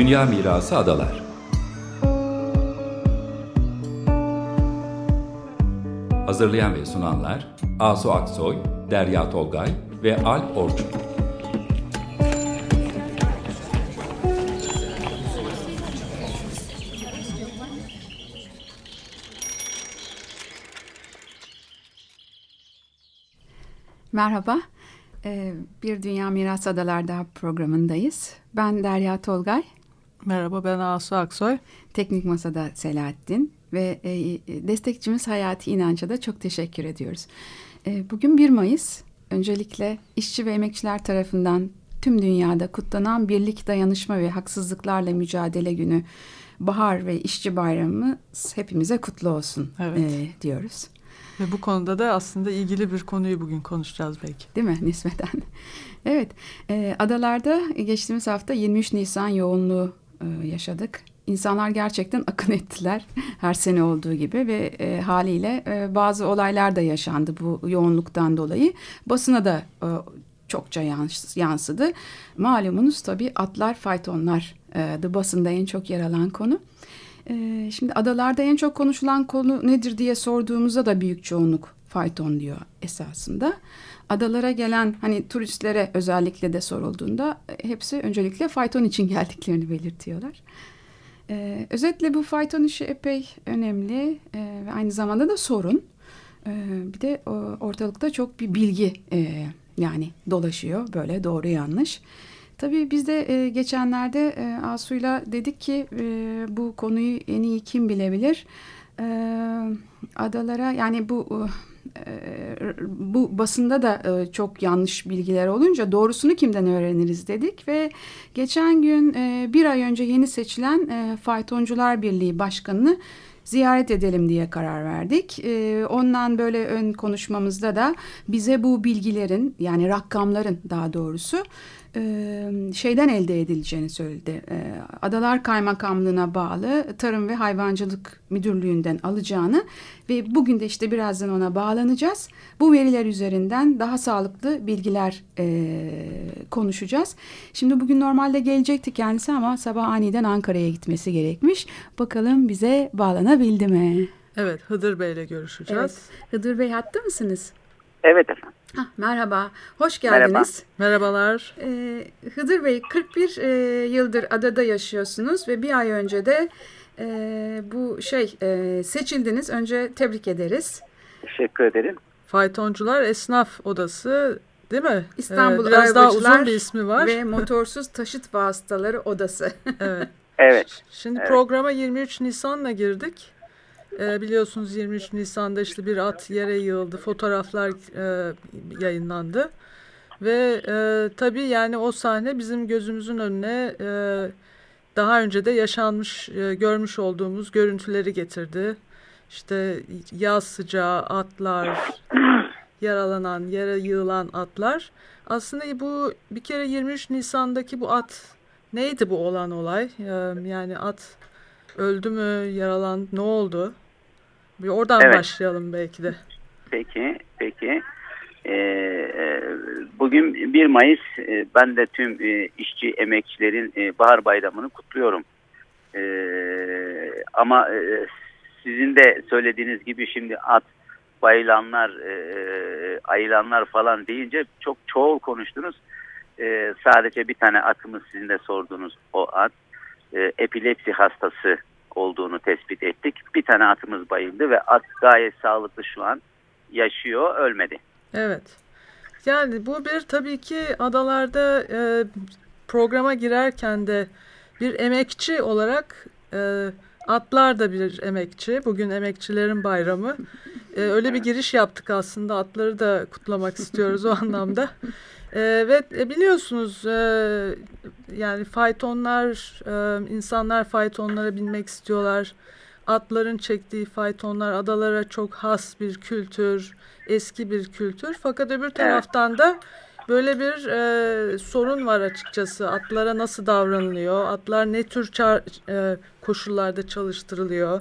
Dünya Mirası Adalar Hazırlayan ve sunanlar Asu Aksoy, Derya Tolgay ve Alp Orçun. Merhaba, ee, Bir Dünya Miras Adalar Daha programındayız. Ben Derya Tolgay. Merhaba, ben Asu Aksoy. Teknik Masa'da Selahattin ve e, destekçimiz Hayati İnanç'a da çok teşekkür ediyoruz. E, bugün 1 Mayıs. Öncelikle işçi ve emekçiler tarafından tüm dünyada kutlanan Birlik, Dayanışma ve Haksızlıklarla Mücadele Günü Bahar ve İşçi Bayramı hepimize kutlu olsun evet. e, diyoruz. Ve bu konuda da aslında ilgili bir konuyu bugün konuşacağız belki. Değil mi nispeten? evet, e, adalarda geçtiğimiz hafta 23 Nisan yoğunluğu e, yaşadık. İnsanlar gerçekten akın ettiler her sene olduğu gibi ve e, haliyle e, bazı olaylar da yaşandı bu yoğunluktan dolayı. Basına da e, çokça yansıdı. Malumunuz tabii atlar, faytonlar e, basında en çok yer alan konu. E, şimdi adalarda en çok konuşulan konu nedir diye sorduğumuzda da büyük çoğunluk fayton diyor esasında. Adalara gelen hani turistlere özellikle de sorulduğunda e, hepsi öncelikle fayton için geldiklerini belirtiyorlar. Ee, özetle bu fayton işi epey önemli ee, ve aynı zamanda da sorun. Ee, bir de o, ortalıkta çok bir bilgi e, yani dolaşıyor böyle doğru yanlış. Tabii biz de e, geçenlerde e, Asu'yla dedik ki e, bu konuyu en iyi kim bilebilir? E, adalara yani bu e, bu basında da e, çok yanlış bilgiler olunca doğrusunu kimden öğreniriz dedik ve geçen gün e, bir ay önce yeni seçilen e, Faytoncular Birliği Başkanı'nı ziyaret edelim diye karar verdik. E, ondan böyle ön konuşmamızda da bize bu bilgilerin yani rakamların daha doğrusu şeyden elde edileceğini söyledi. Adalar Kaymakamlığı'na bağlı Tarım ve Hayvancılık Müdürlüğü'nden alacağını ve bugün de işte birazdan ona bağlanacağız. Bu veriler üzerinden daha sağlıklı bilgiler konuşacağız. Şimdi bugün normalde gelecekti kendisi ama sabah aniden Ankara'ya gitmesi gerekmiş. Bakalım bize bağlanabildi mi? Evet Hıdır Bey ile görüşeceğiz. Evet. Hıdır Bey hatta mısınız? Evet efendim. Hah, merhaba, hoş geldiniz. Merhaba. Merhabalar. Ee, Hıdır Bey, 41 e, yıldır adada yaşıyorsunuz ve bir ay önce de e, bu şey e, seçildiniz. Önce tebrik ederiz. Teşekkür ederim. Faytoncular Esnaf Odası değil mi? İstanbul ee, Biraz daha uzun bir ismi var. Ve Motorsuz Taşıt Vasıtaları Odası. evet. Evet. Şimdi evet. programa 23 Nisan'la girdik. E, biliyorsunuz 23 Nisan'da işte bir at yere yığıldı. Fotoğraflar e, yayınlandı. Ve e, tabii yani o sahne bizim gözümüzün önüne e, daha önce de yaşanmış, e, görmüş olduğumuz görüntüleri getirdi. İşte yaz sıcağı atlar, yaralanan, yere yığılan atlar. Aslında bu bir kere 23 Nisan'daki bu at neydi bu olan olay? Yani at öldü mü, yaralandı, ne oldu? Bir oradan evet. başlayalım belki de. Peki, peki. Ee, bugün 1 Mayıs e, ben de tüm e, işçi emekçilerin e, bahar bayramını kutluyorum. E, ama e, sizin de söylediğiniz gibi şimdi at bayılanlar, e, ayılanlar falan deyince çok çoğul konuştunuz. E, sadece bir tane atımız sizin de sorduğunuz o at. E, epilepsi hastası olduğunu tespit ettik. Bir tane atımız bayıldı ve at gayet sağlıklı şu an yaşıyor, ölmedi. Evet. Yani bu bir tabii ki adalarda e, programa girerken de bir emekçi olarak e, atlar da bir emekçi. Bugün emekçilerin bayramı. E, öyle bir giriş yaptık aslında. Atları da kutlamak istiyoruz o anlamda. E, ve e, biliyorsunuz e, yani faytonlar, e, insanlar faytonlara binmek istiyorlar. Atların çektiği faytonlar adalara çok has bir kültür, eski bir kültür. Fakat öbür taraftan da böyle bir e, sorun var açıkçası. Atlara nasıl davranılıyor? Atlar ne tür e, koşullarda çalıştırılıyor?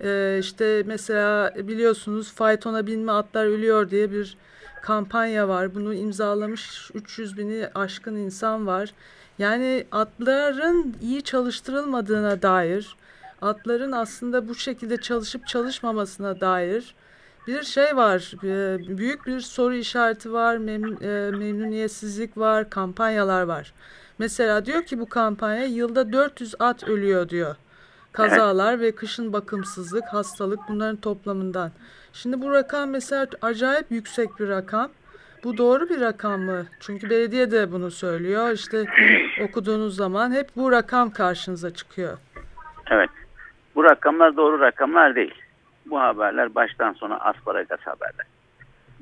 E, işte mesela biliyorsunuz faytona binme atlar ölüyor diye bir kampanya var. Bunu imzalamış 300 bini aşkın insan var. Yani atların iyi çalıştırılmadığına dair, atların aslında bu şekilde çalışıp çalışmamasına dair bir şey var. Büyük bir soru işareti var, memnuniyetsizlik var, kampanyalar var. Mesela diyor ki bu kampanya yılda 400 at ölüyor diyor. Kazalar ve kışın bakımsızlık, hastalık bunların toplamından. Şimdi bu rakam mesela acayip yüksek bir rakam. Bu doğru bir rakam mı? Çünkü belediye de bunu söylüyor. İşte okuduğunuz zaman hep bu rakam karşınıza çıkıyor. Evet. Bu rakamlar doğru rakamlar değil. Bu haberler baştan sona asparagas haberler.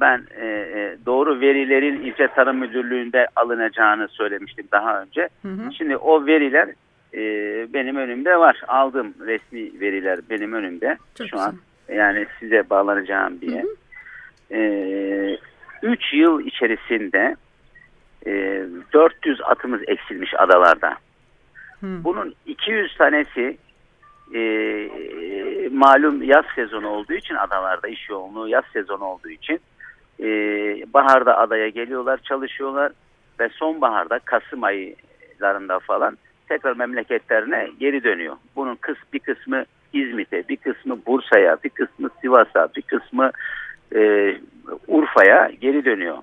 Ben e, e, doğru verilerin ilçe tarım müdürlüğünde alınacağını söylemiştim daha önce. Hı hı. Şimdi o veriler e, benim önümde var. Aldım resmi veriler benim önümde Çok şu güzel. an. Yani size bağlanacağım diye. Hı hı. E, 3 yıl içerisinde e, 400 atımız eksilmiş adalarda. Hı. Bunun 200 tanesi e, malum yaz sezonu olduğu için adalarda iş yoğunluğu yaz sezonu olduğu için e, baharda adaya geliyorlar çalışıyorlar ve sonbaharda Kasım aylarında falan tekrar memleketlerine geri dönüyor. Bunun kıs bir kısmı İzmit'e, bir kısmı Bursa'ya, bir kısmı Sivas'a, bir kısmı e, Urfa'ya geri dönüyor.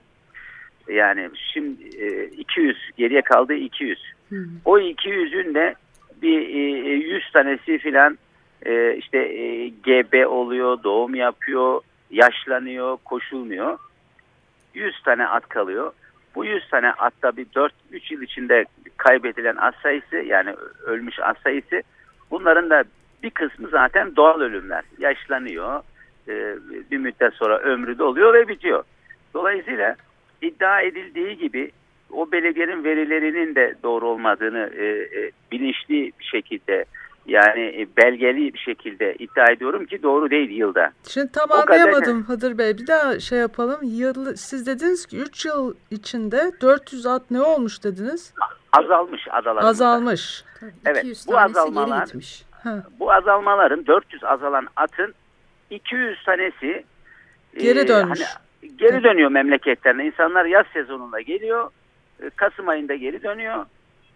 Yani şimdi e, 200 geriye kaldı 200. Hmm. O 200'ün de bir e, 100 tanesi filan e, işte e, gebe oluyor, doğum yapıyor, yaşlanıyor, koşulmuyor. 100 tane at kalıyor. Bu 100 tane atta bir 4-3 yıl içinde kaybedilen at sayısı yani ölmüş at sayısı bunların da bir kısmı zaten doğal ölümler. Yaşlanıyor, e, bir müddet sonra ömrü doluyor ve bitiyor. Dolayısıyla iddia edildiği gibi o belediyenin verilerinin de doğru olmadığını e, e, bilinçli bir şekilde yani belgeli bir şekilde iddia ediyorum ki doğru değil yılda. Şimdi tam o anlayamadım kadar... Hıdır Bey. Bir daha şey yapalım. Yıl, siz dediniz ki 3 yıl içinde 400 at ne olmuş dediniz? Azalmış adalarımızda. Azalmış. evet bu azalmalar bu azalmaların 400 azalan atın 200 tanesi geri e, dönmüş. E, hani, geri dönüyor memleketlerine. İnsanlar yaz sezonunda geliyor. E, Kasım ayında geri dönüyor.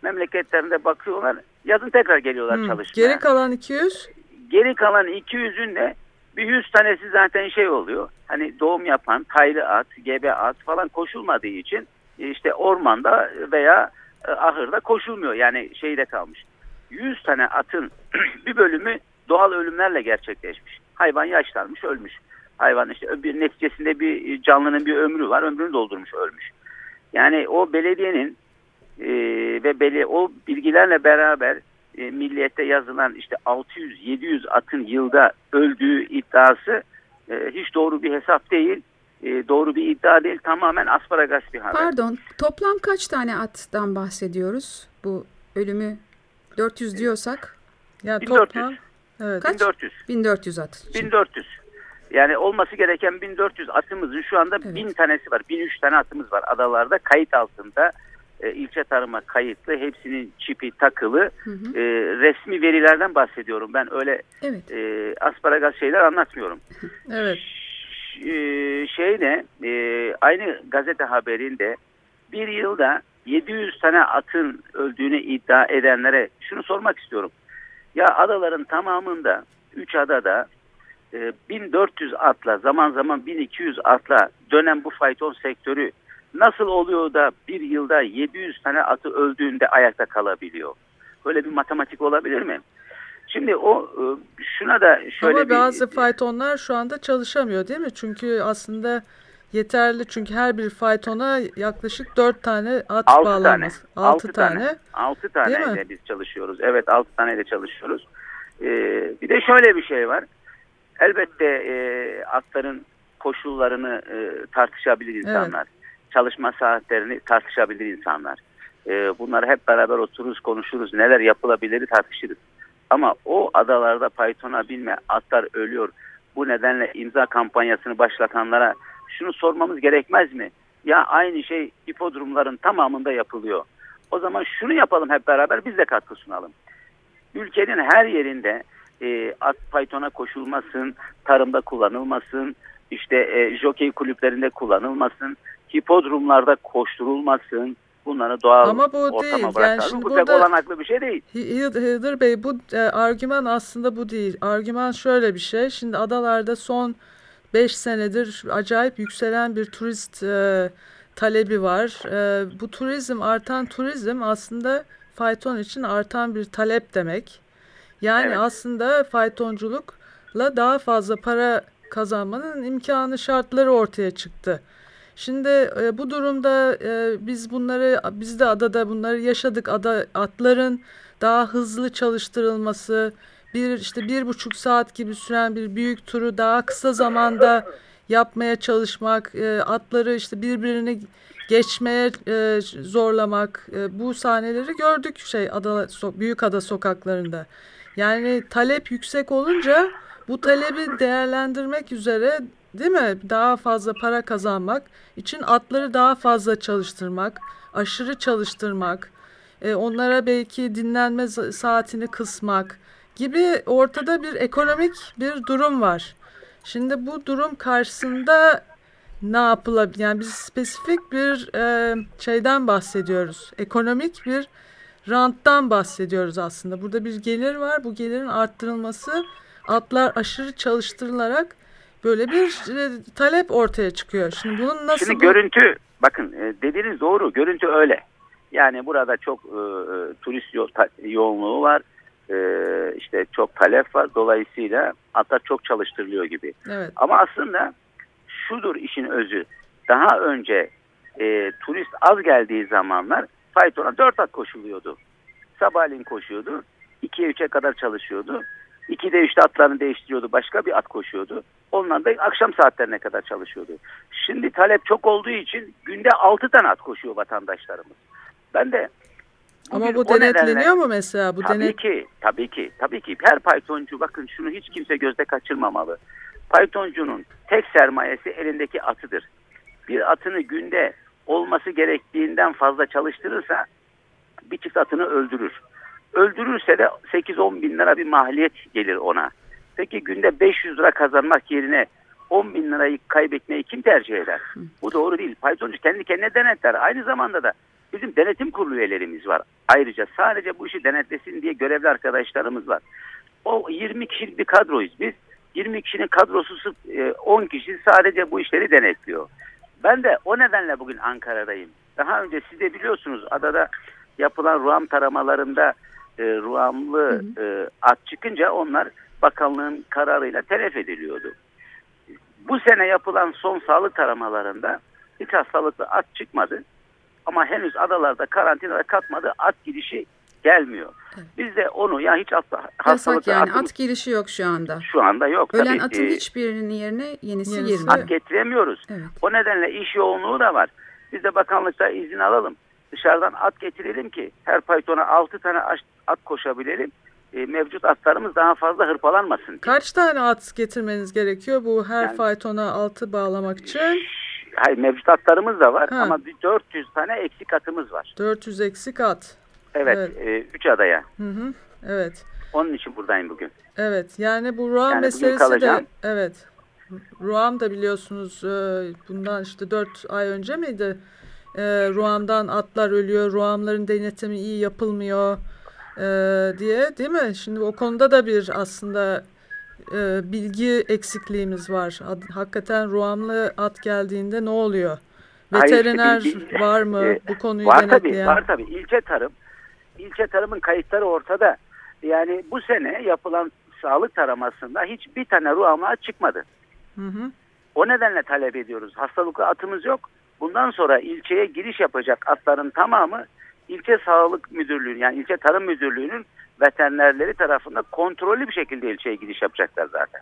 Memleketlerinde bakıyorlar. Yazın tekrar geliyorlar çalışmaya. Geri kalan 200? Geri kalan 200'ün de bir 100 tanesi zaten şey oluyor. Hani doğum yapan taylı at, gebe at falan koşulmadığı için e, işte ormanda veya ahırda koşulmuyor. Yani şeyde kalmış. 100 tane atın bir bölümü doğal ölümlerle gerçekleşmiş. Hayvan yaşlanmış, ölmüş. Hayvan işte bir neticesinde bir canlının bir ömrü var. Ömrünü doldurmuş, ölmüş. Yani o belediyenin e, ve beli o bilgilerle beraber e, milliyette yazılan işte 600-700 atın yılda öldüğü iddiası e, hiç doğru bir hesap değil. E, doğru bir iddia değil. Tamamen asparagas bir haber. Pardon. Toplam kaç tane attan bahsediyoruz? Bu ölümü 400 diyorsak. Ya 1400. Toplam, evet. Kaç? 1400. 1400 at. 1400. Yani olması gereken 1400 atımızın şu anda evet. 1000 tanesi var. 1003 tane atımız var adalarda kayıt altında e, ilçe tarıma kayıtlı hepsinin çipi takılı hı hı. E, resmi verilerden bahsediyorum. Ben öyle evet. e, asparagas şeyler anlatmıyorum. evet. E, şeyde e, aynı gazete haberinde bir yılda 700 tane atın öldüğünü iddia edenlere şunu sormak istiyorum. Ya adaların tamamında 3 adada e, 1400 atla zaman zaman 1200 atla dönen bu fayton sektörü nasıl oluyor da bir yılda 700 tane atı öldüğünde ayakta kalabiliyor? Böyle bir matematik olabilir mi? Şimdi o e, şuna da şöyle Ama bazı bir... faytonlar şu anda çalışamıyor değil mi? Çünkü aslında yeterli çünkü her bir faytona yaklaşık 4 tane at altı bağlanması. Tane. 6 tane. tane. 6 tane ile biz çalışıyoruz. Evet 6 tane ile çalışıyoruz. Ee, bir de şöyle bir şey var. Elbette e, atların koşullarını e, tartışabilir insanlar. Evet çalışma saatlerini tartışabilir insanlar. E, bunları hep beraber otururuz, konuşuruz. Neler yapılabilir tartışırız. Ama o adalarda Python'a binme, atlar ölüyor. Bu nedenle imza kampanyasını başlatanlara şunu sormamız gerekmez mi? Ya aynı şey hipodromların tamamında yapılıyor. O zaman şunu yapalım hep beraber biz de katkı sunalım. Ülkenin her yerinde e, at Python'a koşulmasın, tarımda kullanılmasın, işte e, jokey kulüplerinde kullanılmasın, hipodromlarda koşturulmasın. Bunları doğal Ama bu ortama değil. bırakalım. Yani şimdi bu pek olanaklı bir şey değil. Hıdır Bey bu e, argüman aslında bu değil. Argüman şöyle bir şey. Şimdi adalarda son 5 senedir acayip yükselen bir turist e, talebi var. E, bu turizm artan turizm aslında fayton için artan bir talep demek. Yani Evet. aslında faytonculukla daha fazla para kazanmanın imkanı şartları ortaya çıktı. Şimdi e, bu durumda e, biz bunları biz de adada bunları yaşadık. Ada atların daha hızlı çalıştırılması, bir işte bir buçuk saat gibi süren bir büyük turu daha kısa zamanda yapmaya çalışmak, e, atları işte birbirini geçmeye e, zorlamak, e, bu sahneleri gördük şey ada so, büyük ada sokaklarında. Yani talep yüksek olunca bu talebi değerlendirmek üzere değil mi? Daha fazla para kazanmak için atları daha fazla çalıştırmak, aşırı çalıştırmak, e, onlara belki dinlenme saatini kısmak gibi ortada bir ekonomik bir durum var. Şimdi bu durum karşısında ne yapılabilir? Yani biz spesifik bir e, şeyden bahsediyoruz. Ekonomik bir ranttan bahsediyoruz aslında. Burada bir gelir var. Bu gelirin arttırılması atlar aşırı çalıştırılarak böyle bir e, talep ortaya çıkıyor. Şimdi bunun nasıl Şimdi bu- görüntü bakın e, dediğiniz doğru görüntü öyle. Yani burada çok e, e, turist yo- ta- yoğunluğu var. E, işte çok talep var. Dolayısıyla atlar çok çalıştırılıyor gibi. Evet. Ama aslında şudur işin özü. Daha önce e, turist az geldiği zamanlar faytona 4 at koşuluyordu. Sabahleyin koşuyordu. 2'ye 3'e kadar çalışıyordu. 2'de 3'te atlarını değiştiriyordu. Başka bir at koşuyordu. Onlar da akşam saatlerine kadar çalışıyordu. Şimdi talep çok olduğu için günde 6 tane at koşuyor vatandaşlarımız. Ben de Ama bu o nedenle- denetleniyor mu mesela? Bu tabii denet ki, tabii ki, tabii ki. Her paytoncu bakın şunu hiç kimse gözde kaçırmamalı. Paytoncunun tek sermayesi elindeki atıdır. Bir atını günde olması gerektiğinden fazla çalıştırırsa bir çift atını öldürür. Öldürürse de 8-10 bin lira bir maliyet gelir ona. Peki günde 500 lira kazanmak yerine 10 bin lirayı kaybetmeyi kim tercih eder? Bu doğru değil. Paytoncu kendi kendine denetler. Aynı zamanda da bizim denetim kurulu üyelerimiz var. Ayrıca sadece bu işi denetlesin diye görevli arkadaşlarımız var. O 20 kişilik bir kadroyuz biz. 20 kişinin kadrosu e, 10 kişi sadece bu işleri denetliyor. Ben de o nedenle bugün Ankara'dayım. Daha önce siz de biliyorsunuz adada yapılan ruam taramalarında e, ruamlı e, at çıkınca onlar bakanlığın kararıyla telef ediliyordu. Bu sene yapılan son sağlık taramalarında hiç hastalıklı at çıkmadı. Ama henüz adalarda karantinada katmadı at gidişi gelmiyor. Biz de onu ya hiç hasta, Yasak hastalıklı yani atın at girişi yok şu anda. şu anda yok. Ölen Tabii, atın e, hiçbirinin yerine yenisi Yenisi. yerine. at getiremiyoruz. Evet. O nedenle iş yoğunluğu da var. Biz de bakanlıkta izin alalım. Dışarıdan at getirelim ki her paytona 6 tane at- at koşabilelim. E, mevcut atlarımız daha fazla hırpalanmasın. diye. kaç tane at getirmeniz gerekiyor bu her Yani- faytona altı bağlamak için? Hayır mevcut atlarımız da var Ha. ama bir 400 tane eksik atımız var. 400 eksik at. Evet, Evet. 3 adaya. Hı hı. Evet. Onun için buradayım bugün. Evet. Yani bu Ruam Yani meselesi de evet. Ruam da biliyorsunuz e, bundan işte 4 ay önce miydi? E, Ruam'dan atlar ölüyor. Ruamların denetimi iyi yapılmıyor e, diye değil mi? Şimdi o konuda da bir aslında e, bilgi eksikliğimiz var. Ad- hakikaten Ruamlı at geldiğinde ne oluyor? Hayır, işte Veteriner var mı e, bu konuyu Var tabii, denetleyen? var tabii. İlçe tarım, ilçe tarımın kayıtları ortada. Yani bu sene yapılan sağlık taramasında hiç bir tane ruamla çıkmadı. Hı hı. O nedenle talep ediyoruz. Hastalıklı atımız yok. Bundan sonra ilçeye giriş yapacak atların tamamı ilçe sağlık müdürlüğü yani ilçe tarım müdürlüğünün veterinerleri tarafından kontrollü bir şekilde ilçeye giriş yapacaklar zaten.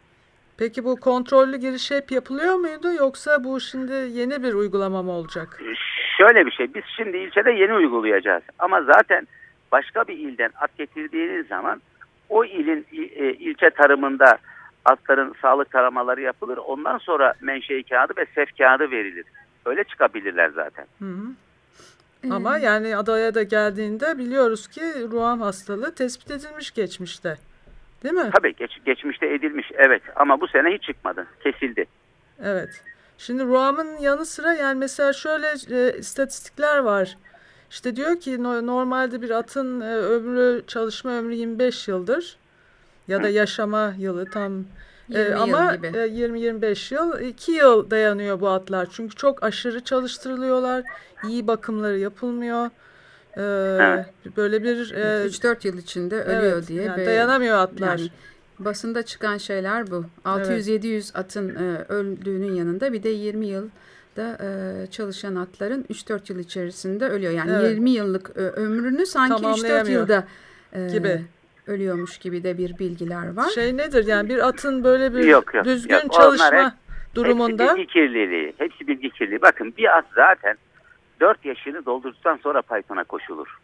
Peki bu kontrollü giriş hep yapılıyor muydu yoksa bu şimdi yeni bir uygulama mı olacak? Şöyle bir şey biz şimdi ilçede yeni uygulayacağız ama zaten başka bir ilden at getirdiğiniz zaman o ilin il- e, ilçe tarımında atların sağlık taramaları yapılır. Ondan sonra menşei kağıdı ve sef kağıdı verilir. Öyle çıkabilirler zaten. Hı hı. Ama yani adaya da geldiğinde biliyoruz ki ruam hastalığı tespit edilmiş geçmişte. Değil mi? Tabii geç, geçmişte edilmiş evet ama bu sene hiç çıkmadı. Kesildi. Evet. Şimdi RUAM'ın yanı sıra yani mesela şöyle e, istatistikler var. İşte diyor ki no, normalde bir atın e, ömrü çalışma ömrü 25 yıldır ya da yaşama yılı tam 20 e, yıl ama gibi. 20-25 yıl 2 yıl dayanıyor bu atlar. Çünkü çok aşırı çalıştırılıyorlar. iyi bakımları yapılmıyor. E, Evet. Böyle bir e, 3-4 yıl içinde ölüyor evet, diye. yani dayanamıyor atlar. Yani basında çıkan şeyler bu. 600-700 atın e, öldüğünün yanında bir de 20 yılda e, çalışan atların 3-4 yıl içerisinde ölüyor. Yani Evet. 20 yıllık e, ömrünü sanki 3-4 Tamamlayamıyor. yılda e, Gibi. Ölüyormuş gibi de bir bilgiler var. Şey nedir yani bir atın böyle bir Yok, yok, düzgün yok. Onlar çalışma hep- durumunda Hepsi bilgi kirliliği. Hepsi bilgi kirliliği. Bakın bir at zaten 4 yaşını doldurduktan sonra Python'a koşulur.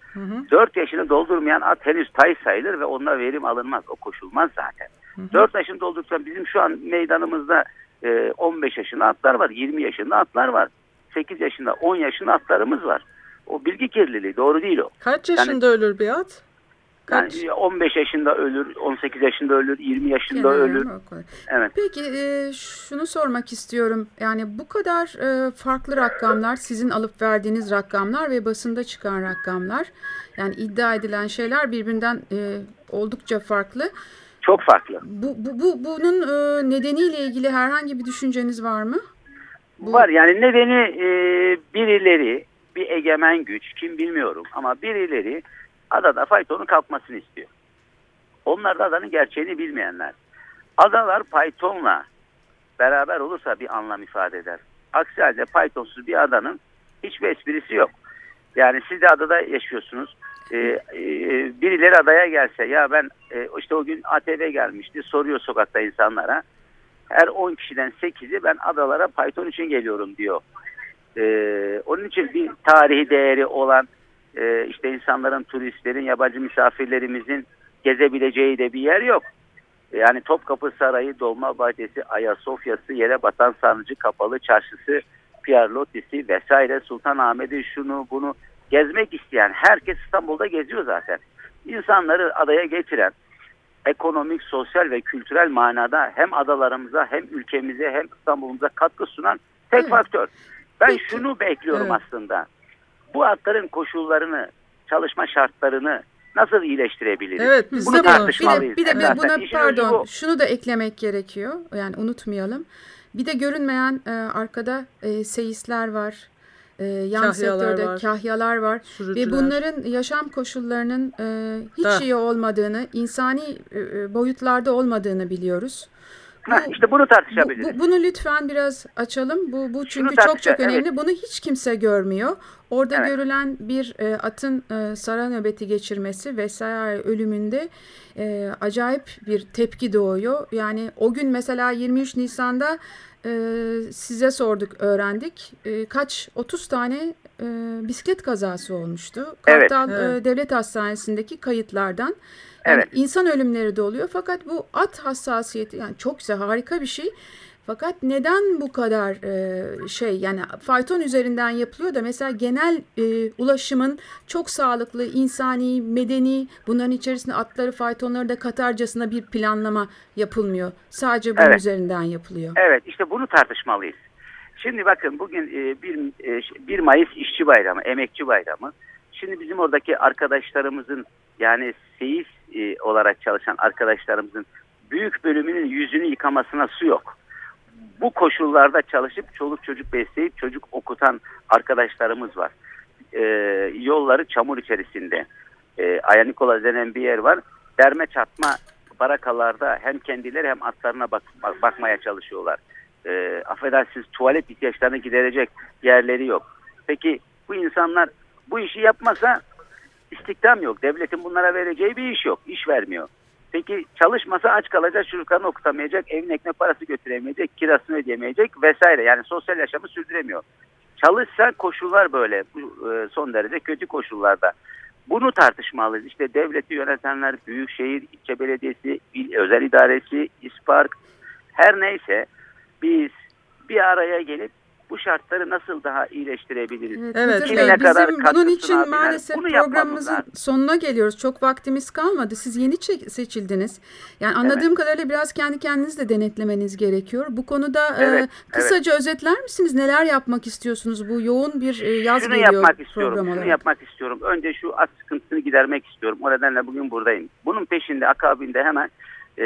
Hı hı. 4 yaşını doldurmayan at henüz tay sayılır ve onunla verim alınmaz. O koşulmaz zaten. 4 yaşını doldurduktan bizim şu an meydanımızda e, 15 yaşında atlar var, 20 yaşında atlar var. 8 yaşında, 10 yaşında atlarımız var. O bilgi kirliliği doğru değil o. kaç yaşında ölür bir at? Yani Kaç? 15 yaşında ölür, 18 yaşında ölür, 20 yaşında Genel ölür. Evet. Peki e, şunu sormak istiyorum. Yani bu kadar e, farklı rakamlar, sizin alıp verdiğiniz rakamlar ve basında çıkan rakamlar, yani iddia edilen şeyler birbirinden e, oldukça farklı. Çok farklı. Bu, bu, bu bunun e, nedeniyle ilgili herhangi bir düşünceniz var mı? Bu- Var yani nedeni e, birileri bir egemen güç kim bilmiyorum ama birileri adada faytonun kalkmasını istiyor. Onlar da adanın gerçeğini bilmeyenler. Adalar faytonla beraber olursa bir anlam ifade eder. Aksi halde faytonsuz bir adanın hiçbir esprisi yok. Yani siz de adada yaşıyorsunuz. Ee, e, birileri adaya gelse ya ben e, işte o gün ATV gelmişti soruyor sokakta insanlara her 10 kişiden 8'i ben adalara Python için geliyorum diyor. Ee, onun için bir tarihi değeri olan e, işte insanların, turistlerin, yabancı misafirlerimizin gezebileceği de bir yer yok. Yani Topkapı Sarayı, Dolmabahçesi, Ayasofya'sı, yere batan sarnıcı, kapalı çarşısı, Pierlotti'si vesaire, Sultanahmet'i şunu bunu gezmek isteyen herkes İstanbul'da geziyor zaten. İnsanları adaya getiren, ekonomik, sosyal ve kültürel manada hem adalarımıza hem ülkemize hem İstanbul'umuza katkı sunan tek Evet. faktör. Ben Peki. şunu bekliyorum Evet. aslında. Bu atların koşullarını, çalışma şartlarını nasıl iyileştirebiliriz? Evet biz Bunu de bunu. Bir de, tartışmalıyız. bir de buna işin pardon bu. şunu da eklemek gerekiyor. Yani unutmayalım. Bir de görünmeyen e, arkada e, seyisler var. E, yan Kahyalar sektörde var. kahyalar var. Sürücüler. Ve bunların yaşam koşullarının e, hiç Da. iyi olmadığını, insani e, e, boyutlarda olmadığını biliyoruz. Ha, işte bunu bu, tartışabiliriz. bu- bunu lütfen biraz açalım. Bu, bu çünkü çok çok önemli. evet. Bunu hiç kimse görmüyor. Orada Evet. görülen bir e, atın e, sara nöbeti geçirmesi vesaire ölümünde e, acayip bir tepki doğuyor. Yani o gün mesela 23 Nisan'da e, size sorduk, öğrendik. E, kaç 30 tane e, bisiklet kazası olmuştu. Evet. Kartal e, Evet. Devlet Hastanesi'ndeki kayıtlardan. Yani Evet. insan ölümleri de oluyor fakat bu at hassasiyeti yani çok güzel harika bir şey. Fakat neden bu kadar e, şey yani fayton üzerinden yapılıyor da mesela genel e, ulaşımın çok sağlıklı, insani, medeni bunların içerisinde atları, faytonları da katarcasına bir planlama yapılmıyor. Sadece bunun Evet. üzerinden yapılıyor. Evet işte bunu tartışmalıyız. Şimdi bakın bugün e, bir, e, 1 Mayıs İşçi Bayramı, Emekçi Bayramı. Şimdi bizim oradaki arkadaşlarımızın yani seyis e, olarak çalışan arkadaşlarımızın büyük bölümünün yüzünü yıkamasına su yok. Bu koşullarda çalışıp çoluk çocuk besleyip çocuk okutan arkadaşlarımız var. E, yolları çamur içerisinde. E, Aya Nikola denen bir yer var. Derme çatma barakalarda hem kendileri hem atlarına bak, bak- bakmaya çalışıyorlar. E, affedersiniz tuvalet ihtiyaçlarını giderecek yerleri yok. Peki bu insanlar bu işi yapmasa istihdam yok. Devletin bunlara vereceği bir iş yok. İş vermiyor. Peki çalışmasa aç kalacak, çocuklarını okutamayacak, evin ekmek parası götüremeyecek, kirasını ödeyemeyecek vesaire. Yani sosyal yaşamı sürdüremiyor. Çalışsa koşullar böyle e, son derece kötü koşullarda. Bunu tartışmalıyız. İşte devleti yönetenler, büyükşehir, ilçe belediyesi, il, özel idaresi, İSPARK her neyse biz bir araya gelip bu şartları nasıl daha iyileştirebiliriz? Evet, Evet, evet. Bey, kadar bizim bunun için sunabilir? maalesef Bunu programımızın lazım. sonuna geliyoruz. Çok vaktimiz kalmadı. Siz yeni seçildiniz. Yani anladığım kadarıyla biraz kendi kendiniz de denetlemeniz gerekiyor. Bu konuda e, Evet, kısaca özetler misiniz? Neler yapmak istiyorsunuz? Bu yoğun bir e, yaz şunu geliyor yapmak istiyorum. Şunu olarak. yapmak istiyorum. Önce şu at sıkıntısını gidermek istiyorum. O nedenle bugün buradayım. Bunun peşinde akabinde hemen e,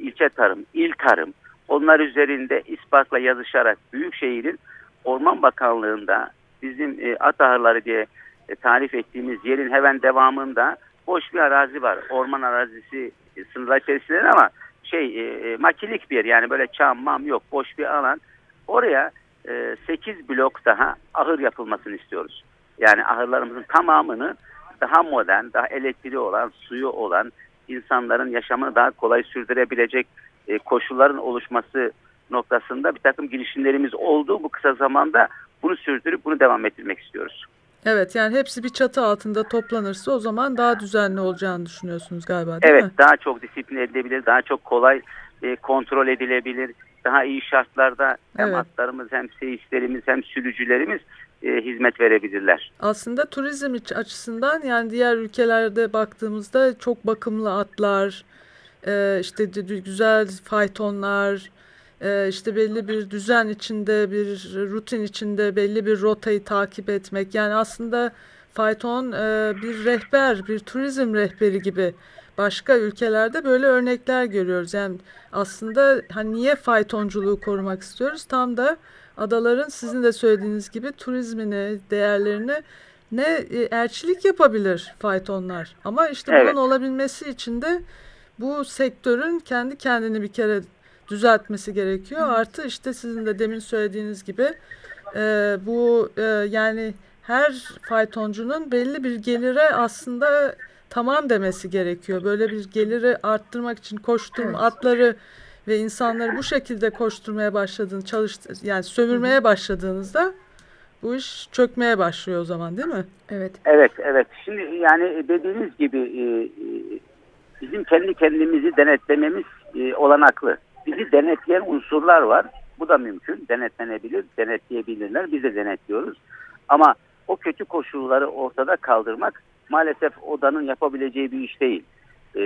ilçe tarım, il tarım onlar üzerinde ispatla yazışarak Büyükşehir'in Orman Bakanlığı'nda bizim e, at ahırları diye e, tarif ettiğimiz yerin hemen devamında boş bir arazi var. Orman arazisi e, sınırlar içerisinde ama şey e, e, makilik bir yer yani böyle çam mam yok boş bir alan. Oraya e, 8 blok daha ahır yapılmasını istiyoruz. Yani ahırlarımızın tamamını daha modern, daha elektriği olan, suyu olan, insanların yaşamını daha kolay sürdürebilecek e, koşulların oluşması noktasında bir takım girişimlerimiz oldu. Bu kısa zamanda bunu sürdürüp bunu devam ettirmek istiyoruz. Evet yani hepsi bir çatı altında toplanırsa o zaman daha düzenli olacağını düşünüyorsunuz galiba değil Evet mi? daha çok disiplin edilebilir, daha çok kolay e, kontrol edilebilir. Daha iyi şartlarda hem Evet. atlarımız hem seyislerimiz hem sürücülerimiz e, hizmet verebilirler. Aslında turizm açısından yani diğer ülkelerde baktığımızda çok bakımlı atlar, e, işte güzel faytonlar, işte belli bir düzen içinde, bir rutin içinde belli bir rotayı takip etmek. Yani aslında fayton e, bir rehber, bir turizm rehberi gibi başka ülkelerde böyle örnekler görüyoruz. Yani aslında hani niye faytonculuğu korumak istiyoruz? Tam da adaların sizin de söylediğiniz gibi turizmini, değerlerini ne e, elçilik yapabilir faytonlar. Ama işte Evet. bunun olabilmesi için de bu sektörün kendi kendini bir kere düzeltmesi gerekiyor. Artı işte sizin de demin söylediğiniz gibi e, bu e, yani her faytoncunun belli bir gelire aslında tamam demesi gerekiyor. Böyle bir geliri arttırmak için koşturma Evet. atları ve insanları bu şekilde koşturmaya başladığın çalış yani sömürmeye başladığınızda bu iş çökmeye başlıyor o zaman değil mi? Evet. Evet, evet. Şimdi yani dediğiniz gibi e, e, bizim kendi kendimizi denetlememiz e, olanaklı. Bizi denetleyen unsurlar var. Bu da mümkün. Denetlenebilir, denetleyebilirler. Biz de denetliyoruz. Ama o kötü koşulları ortada kaldırmak maalesef odanın yapabileceği bir iş değil. E,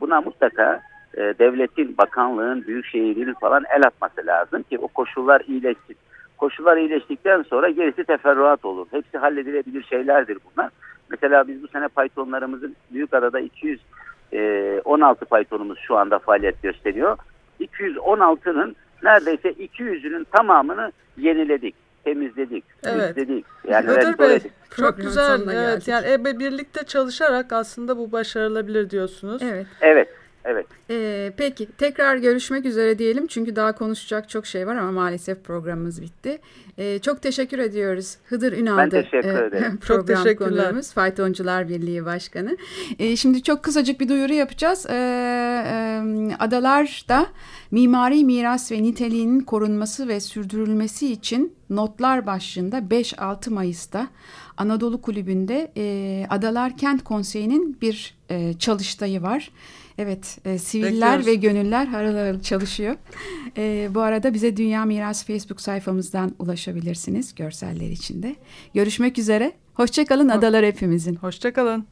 buna mutlaka e, devletin, bakanlığın, büyükşehirin falan el atması lazım ki o koşullar iyileşsin. Koşullar iyileştikten sonra gerisi teferruat olur. Hepsi halledilebilir şeylerdir bunlar. Mesela biz bu sene Python'larımızın Büyükada'da 216 Python'umuz şu anda faaliyet gösteriyor. 216'nın neredeyse 200'ünün tamamını yeniledik, temizledik, Evet. temizledik. Yani restore Bey çok güzel. Evet yani birlikte çalışarak aslında bu başarılabilir diyorsunuz. Evet. Evet, evet. Ee, peki tekrar görüşmek üzere diyelim çünkü daha konuşacak çok şey var ama maalesef programımız bitti. Ee, çok teşekkür ediyoruz. Hıdır Ünal'dı. Ben teşekkür e, ederim. Çok program teşekkürler. konuğumuz, Faytoncular Birliği Başkanı. Ee, şimdi çok kısacık bir duyuru yapacağız. Ee, e, adalarda mimari miras ve niteliğinin korunması ve sürdürülmesi için notlar başlığında 5-6 Mayıs'ta Anadolu Kulübü'nde e, Adalar Kent Konseyi'nin bir e, çalıştayı var. Evet, e, siviller Bekliyoruz. ve gönüller harıl harıl çalışıyor. E, bu arada bize Dünya Miras Facebook sayfamızdan ulaşabilirsiniz görseller içinde. Görüşmek üzere. Hoşçakalın adalar hepimizin. Hoşçakalın.